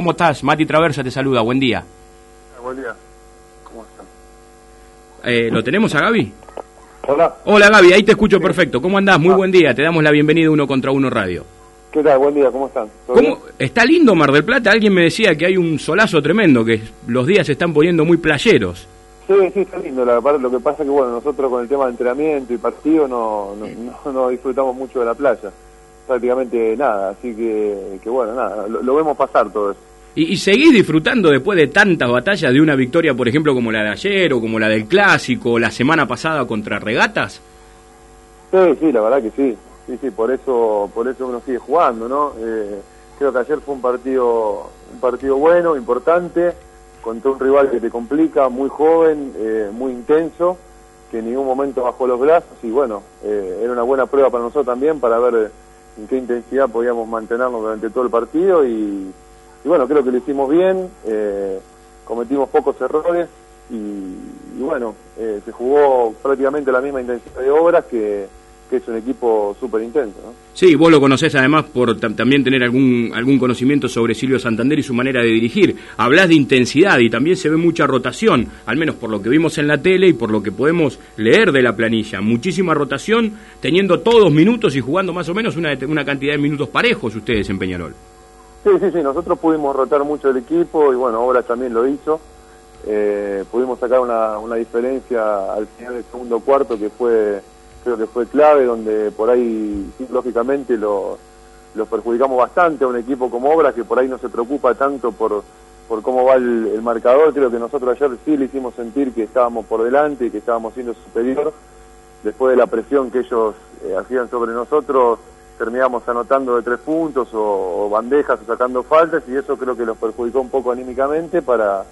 ¿Cómo estás? Mati Traversa te saluda, buen día. Ah, buen día. ¿Cómo están? Eh, ¿Lo tenemos a Gaby? Hola. Hola Gaby, ahí te escucho perfecto. ¿Cómo andás? Muy buen día, te damos la bienvenida a Uno contra Uno Radio. ¿Qué tal? Buen día, ¿cómo están? ¿Todo ¿Cómo? bien? Está lindo Mar del Plata, alguien me decía que hay un solazo tremendo, que los días se están poniendo muy playeros. Sí, sí, está lindo. La lo que pasa es que, bueno, nosotros con el tema de entrenamiento y partido no, no, no- no disfrutamos mucho de la playa. Prácticamente nada, así que, que bueno, nada, lo, lo vemos pasar todo eso. ¿Y, seguís disfrutando después de tantas batallas de una victoria, por ejemplo, como la de ayer, o como la del Clásico, o la semana pasada contra Regatas? Sí, sí, la verdad que sí. Sí, sí, por eso, por eso uno sigue jugando, ¿no? Eh, creo que ayer fue un partido, un partido bueno, importante, contra un rival que te complica, muy joven, eh, muy intenso, que en ningún momento bajó los brazos y bueno, eh, era una buena prueba para nosotros también para ver en qué intensidad podíamos mantenernos durante todo el partido y, y bueno, creo que lo hicimos bien, eh, cometimos pocos errores y, bueno, eh, se jugó prácticamente la misma intensidad de obras que, es un equipo súper intenso, ¿no? Sí, vos lo conocés además por tam- también tener algún, algún conocimiento sobre Silvio Santander y su manera de dirigir. Hablás de intensidad y también se ve mucha rotación, al menos por lo que vimos en la tele y por lo que podemos leer de la planilla. Muchísima rotación, teniendo todos minutos y jugando más o menos una, una cantidad de minutos parejos ustedes en Peñarol. Sí, sí, sí, nosotros pudimos rotar mucho el equipo y bueno, Obras también lo hizo. Eh, pudimos sacar una, diferencia al final del segundo cuarto que fue, creo que fue clave, donde por ahí sí, lógicamente lo, lo perjudicamos bastante a un equipo como Obras que por ahí no se preocupa tanto por, por cómo va el, el marcador. Creo que nosotros ayer sí le hicimos sentir que estábamos por delante y que estábamos siendo superior. Después de la presión que ellos eh, hacían sobre nosotros, terminamos anotando de tres puntos o, o bandejas o sacando faltas y eso creo que los perjudicó un poco anímicamente para,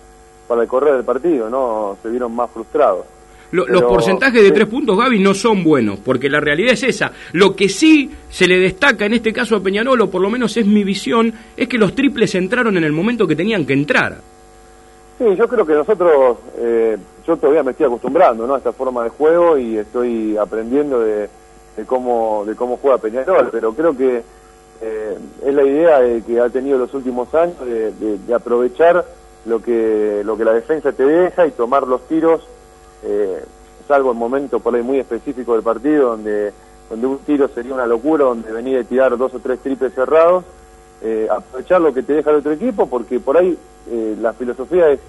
para el correr del partido, ¿no? Se vieron más frustrados. Lo- los porcentajes de sí. tres puntos, Gaby, no son buenos, porque la realidad es esa. Lo que sí se le destaca en este caso a Peñarol, o por lo menos es mi visión, es que los triples entraron en el momento que tenían que entrar. Sí, yo creo que nosotros, eh, yo todavía me estoy acostumbrando ¿no? a esta forma de juego y estoy aprendiendo de, de cómo de cómo juega Peñarol, pero creo que eh, es la idea de que ha tenido los últimos años de, aprovechar lo que lo que la defensa te deja y tomar los tiros, eh, salvo en momentos por ahí muy específicos del partido donde donde un tiro sería una locura, donde venía de tirar dos o tres triples cerrados, eh, aprovechar lo que te deja el otro equipo, porque por ahí eh, la filosofía es,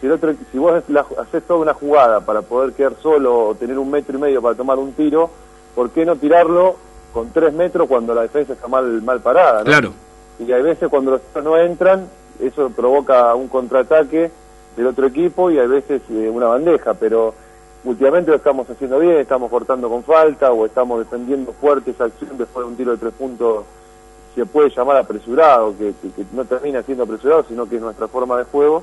si, el otro, si vos haces toda una jugada para poder quedar solo o tener un metro y medio para tomar un tiro, ¿por qué no tirarlo con tres metros cuando la defensa está mal, mal parada? ¿no? Claro. Y hay veces cuando los no entran, eso provoca un contraataque del otro equipo y hay veces eh, una bandeja, pero últimamente lo estamos haciendo bien, estamos cortando con falta o estamos defendiendo fuerte esa acción después de un tiro de tres puntos se puede llamar apresurado, que, que- que no termina siendo apresurado, sino que es nuestra forma de juego.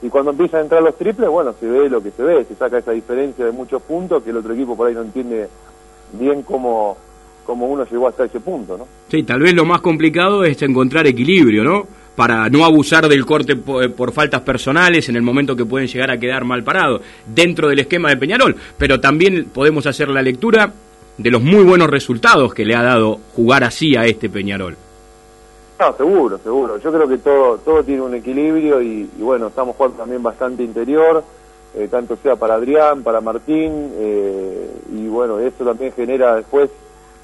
Y cuando empiezan a entrar los triples, bueno, se ve lo que se ve, se saca esa diferencia de muchos puntos que el otro equipo por ahí no entiende bien cómo, cómo uno llegó hasta ese punto, ¿no? Sí, tal vez lo más complicado es encontrar equilibrio, ¿no? Para no abusar del corte eh, por, faltas personales en el momento que pueden llegar a quedar mal parados dentro del esquema de Peñarol. Pero también podemos hacer la lectura de los muy buenos resultados que le ha dado jugar así a este Peñarol. No, seguro, seguro. Yo creo que todo todo tiene un equilibrio y, y bueno, estamos jugando también bastante interior, eh, tanto sea para Adrián, para Martín, eh, y bueno, eso también genera después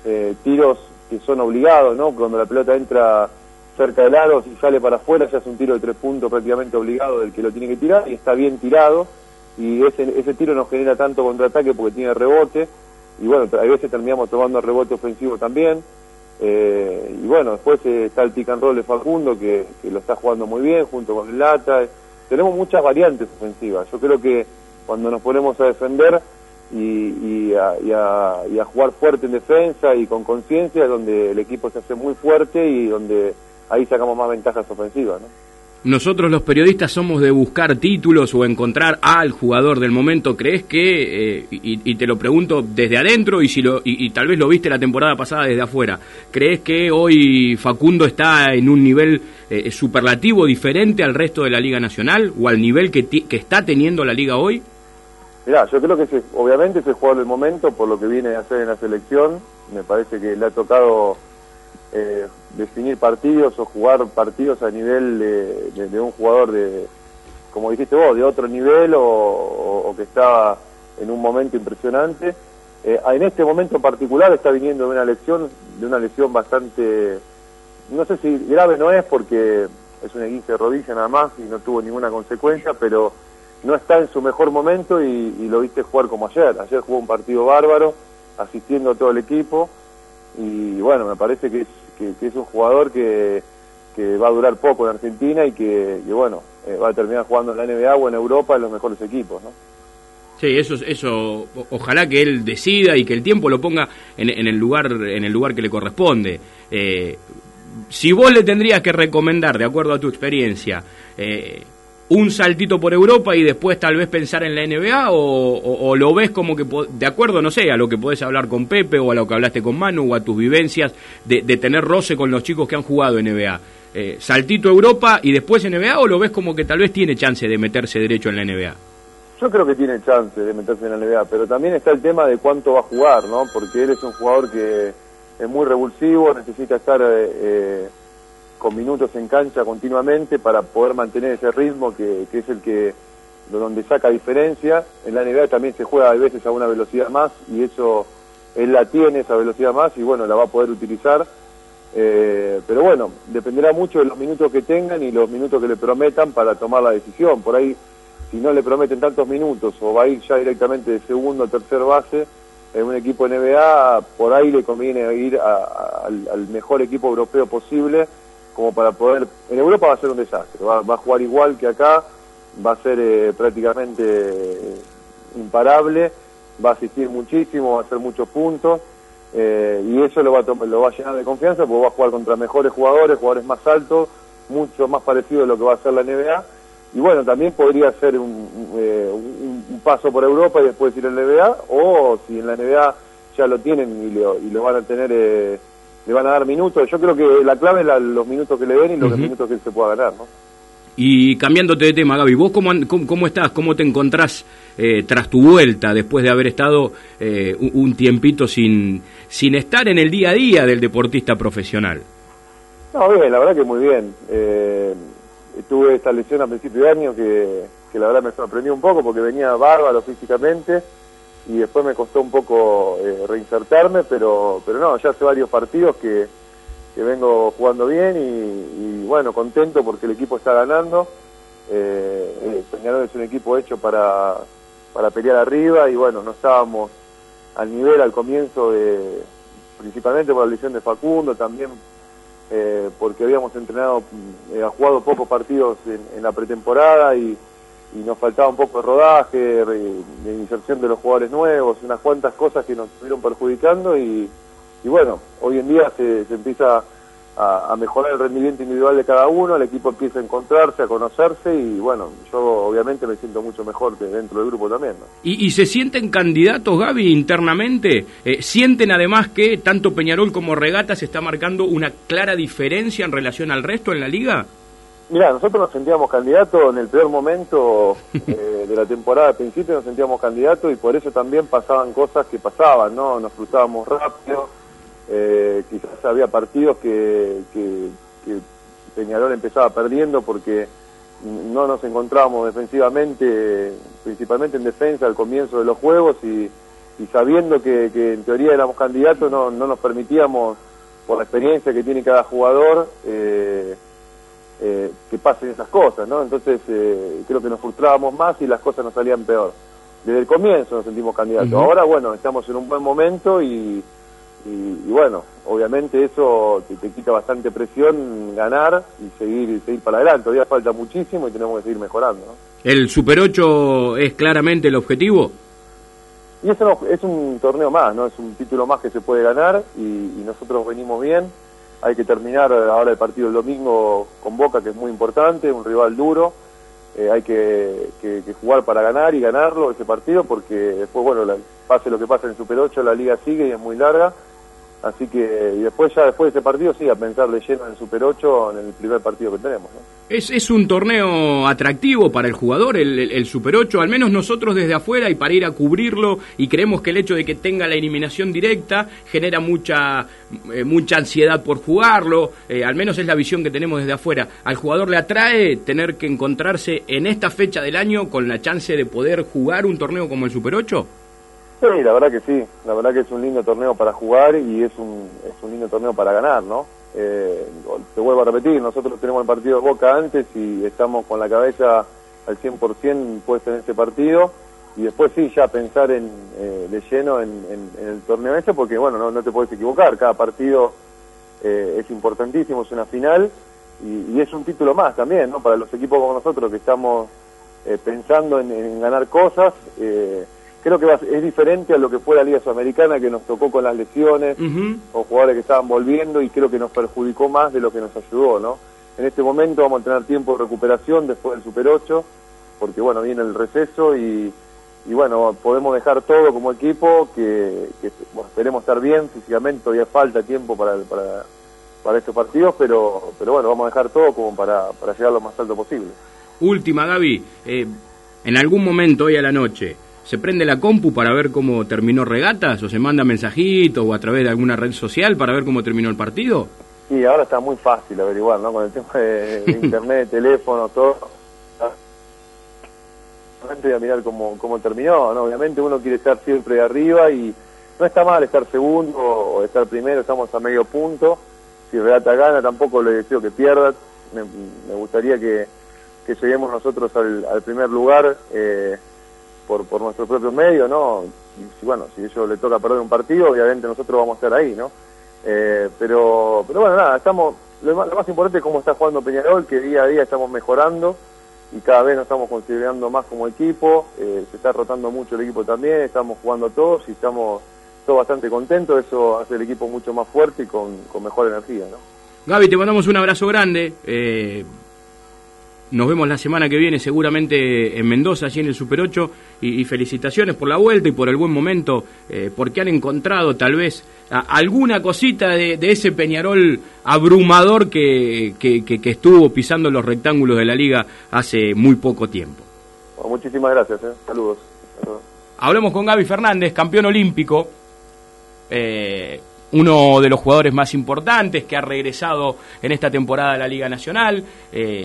eh, tiros que son obligados, ¿no? Cuando la pelota entra cerca del aro, si sale para afuera, ya es un tiro de tres puntos prácticamente obligado del que lo tiene que tirar y está bien tirado, y ese, ese tiro no genera tanto contraataque porque tiene rebote, y bueno, a veces terminamos tomando rebote ofensivo también. Eh, y bueno, después está el pick and roll de Facundo, que, que lo está jugando muy bien, junto con el Lata. Tenemos muchas variantes ofensivas. Yo creo que cuando nos ponemos a defender y, a, y a- y a jugar fuerte en defensa y con conciencia, es donde el equipo se hace muy fuerte y donde ahí sacamos más ventajas ofensivas. ¿no? Nosotros los periodistas somos de buscar títulos o encontrar al jugador del momento. ¿Crees que, eh, y, y te lo pregunto desde adentro y, si lo, y tal vez lo viste la temporada pasada desde afuera, ¿crees que hoy Facundo está en un nivel eh, superlativo diferente al resto de la Liga Nacional o al nivel que, que está teniendo la Liga hoy? Mirá, yo creo que ese- obviamente es el jugador del momento por lo que viene a hacer en la selección. Me parece que le ha tocado eh, definir partidos o jugar partidos a nivel de, un jugador de, como dijiste vos, de otro nivel o, que estaba en un momento impresionante. Eh, en este momento en particular está viniendo de una lesión, de una lesión bastante, no sé si grave no es porque es una 15 de rodilla nada más y no tuvo ninguna consecuencia, pero no está en su mejor momento y, lo viste jugar como ayer. Ayer jugó un partido bárbaro, asistiendo a todo el equipo y bueno, me parece que es, que, es un jugador que, que, va a durar poco en Argentina y que, bueno, eh, va a terminar jugando en la NBA o en Europa en los mejores equipos, ¿no? Sí, eso, eso, ojalá que él decida y que el tiempo lo ponga en, en el lugar, en el lugar que le corresponde. Eh, si vos le tendrías que recomendar, de acuerdo a tu experiencia, eh, un saltito por Europa y después tal vez pensar en la NBA o, lo ves como que, de acuerdo, no sé, a lo que podés hablar con Pepe o a lo que hablaste con Manu o a tus vivencias de, tener roce con los chicos que han jugado NBA? Eh, ¿Saltito Europa y después NBA o lo ves como que tal vez tiene chance de meterse derecho en la NBA? Yo creo que tiene chance de meterse en la NBA, pero también está el tema de cuánto va a jugar, ¿no? Porque él es un jugador que es muy revulsivo, necesita estar... Eh, eh con minutos en cancha continuamente para poder mantener ese ritmo que, es el que donde saca diferencia. En la NBA también se juega a veces a una velocidad más y eso él la tiene esa velocidad más y bueno la va a poder utilizar. Eh, pero bueno, dependerá mucho de los minutos que tengan y los minutos que le prometan para tomar la decisión. Por ahí, si no le prometen tantos minutos o va a ir ya directamente de segundo o tercer base en un equipo NBA, por ahí le conviene ir al mejor equipo europeo posible como para poder... En Europa va a ser un desastre, va, a jugar igual que acá, va a ser eh, prácticamente eh, imparable, va a asistir muchísimo, va a hacer muchos puntos, eh, y eso lo va, a lo va a llenar de confianza porque va a jugar contra mejores jugadores, jugadores más altos, mucho más parecido a lo que va a hacer la NBA, y bueno, también podría ser un, un, paso por Europa y después ir a la NBA, o si en la NBA ya lo tienen y lo, y lo van a tener le van a dar minutos. Yo creo que la clave es los minutos que le den y los minutos que se pueda ganar, ¿no? Y cambiándote de tema, Gaby, ¿vos cómo, cómo, estás? ¿Cómo te encontrás eh, tras tu vuelta después de haber estado eh, un, tiempito sin, sin estar en el día a día del deportista profesional? No, bien, la verdad que muy bien. Eh, tuve esta lesión a principio de año que, que la verdad me sorprendió un poco porque venía bárbaro físicamente y después me costó un poco eh, reinsertarme, pero, pero no, ya hace varios partidos que, que vengo jugando bien y, bueno, contento porque el equipo está ganando. Eh, eh, es un equipo hecho para, para pelear arriba y bueno, no estábamos al nivel al comienzo de, principalmente por la lesión de Facundo, también eh, porque habíamos entrenado, ha jugado pocos partidos en la pretemporada y y nos faltaba un poco de rodaje, de inserción de los jugadores nuevos, unas cuantas cosas que nos estuvieron perjudicando y, bueno, hoy en día se, empieza a, mejorar el rendimiento individual de cada uno, el equipo empieza a encontrarse, a conocerse y bueno, yo obviamente me siento mucho mejor dentro del grupo también. ¿Y, se sienten candidatos, Gaby, internamente? Eh, ¿Sienten además que tanto Peñarol como Regata se está marcando una clara diferencia en relación al resto en la liga? Mira, nosotros nos sentíamos candidatos en el peor momento eh, de la temporada, al principio nos sentíamos candidatos y por eso también pasaban cosas que pasaban, ¿no? Nos frustrábamos rápido, eh, quizás había partidos que, que, Peñarol empezaba perdiendo porque no nos encontrábamos defensivamente, principalmente en defensa al comienzo de los juegos y, sabiendo que, en teoría éramos candidatos no, no nos permitíamos, por la experiencia que tiene cada jugador, eh, eh, que pasen esas cosas, ¿no? Entonces eh, creo que nos frustrábamos más y las cosas nos salían peor. Desde el comienzo nos sentimos candidatos. Ahora, bueno, estamos en un buen momento y, y, bueno, obviamente eso te, quita bastante presión ganar y seguir, seguir para adelante. Todavía falta muchísimo y tenemos que seguir mejorando. ¿no? ¿El Super 8 es claramente el objetivo? Y eso es un torneo más, ¿no? Es un título más que se puede ganar y, y nosotros venimos bien hay que terminar ahora el partido el domingo con Boca, que es muy importante, un rival duro. Eh, hay que, jugar para ganar y ganarlo ese partido, porque después, bueno, pase lo que pase en el Super 8, la liga sigue y es muy larga. Así que y después ya después de ese partido sí, a pensar de lleno en el Super 8 en el primer partido que tenemos. ¿Es, ¿Es un torneo atractivo para el jugador, el, el, Super 8? Al menos nosotros desde afuera y para ir a cubrirlo y creemos que el hecho de que tenga la eliminación directa genera mucha, eh, mucha ansiedad por jugarlo, eh, al menos es la visión que tenemos desde afuera. ¿Al jugador le atrae tener que encontrarse en esta fecha del año con la chance de poder jugar un torneo como el Super 8? Sí, la verdad que sí, la verdad que es un lindo torneo para jugar y es un, es un lindo torneo para ganar, ¿no? Eh, te vuelvo a repetir, nosotros tenemos el partido de Boca antes y estamos con la cabeza al 100% puesta en ese partido y después sí, ya pensar en, eh, de lleno en, el torneo ese porque, bueno, no, no te puedes equivocar, cada partido eh, es importantísimo, es una final y, es un título más también, ¿no? Para los equipos como nosotros que estamos pensando en, ganar cosas. Creo que es diferente a lo que fue la Liga Sudamericana, que nos tocó con las lesiones, o jugadores que estaban volviendo, y creo que nos perjudicó más de lo que nos ayudó, ¿no? En este momento vamos a tener tiempo de recuperación después del Super 8, porque bueno, viene el receso y, y bueno, podemos dejar todo como equipo, que, que esperemos estar bien físicamente, todavía falta tiempo para, para, para estos partidos, pero, pero bueno, vamos a dejar todo como para, para llegar lo más alto posible. Última, Gaby, eh, en algún momento hoy a la noche, ¿Se prende la compu para ver cómo terminó regatas o se manda mensajitos o a través de alguna red social para ver cómo terminó el partido? Sí, ahora está muy fácil averiguar, ¿no? Con el tema de, internet, teléfono, todo. Voy a mirar cómo, cómo terminó, ¿no? Obviamente uno quiere estar siempre arriba y no está mal estar segundo o estar primero, estamos a medio punto. Si regata gana, tampoco le deseo que pierda. Me, gustaría que, que lleguemos nosotros al, al primer lugar. Eh, por, por nuestros propios medios, ¿no? Y bueno, si ellos le toca perder un partido, obviamente nosotros vamos a estar ahí, ¿no? Eh, pero, pero bueno, nada, estamos, lo más, lo más, importante es cómo está jugando Peñarol, que día a día estamos mejorando y cada vez nos estamos considerando más como equipo, eh, se está rotando mucho el equipo también, estamos jugando todos y estamos todos bastante contentos, eso hace el equipo mucho más fuerte y con, con mejor energía, ¿no? Gaby, te mandamos un abrazo grande. Eh, nos vemos la semana que viene seguramente en Mendoza, allí en el Super 8, y, felicitaciones por la vuelta y por el buen momento, eh, porque han encontrado tal vez alguna cosita de, ese Peñarol abrumador que, que, estuvo pisando los rectángulos de la liga hace muy poco tiempo. muchísimas gracias, eh. saludos. Hablamos con Gaby Fernández, campeón olímpico. Eh, uno de los jugadores más importantes que ha regresado en esta temporada a la Liga Nacional.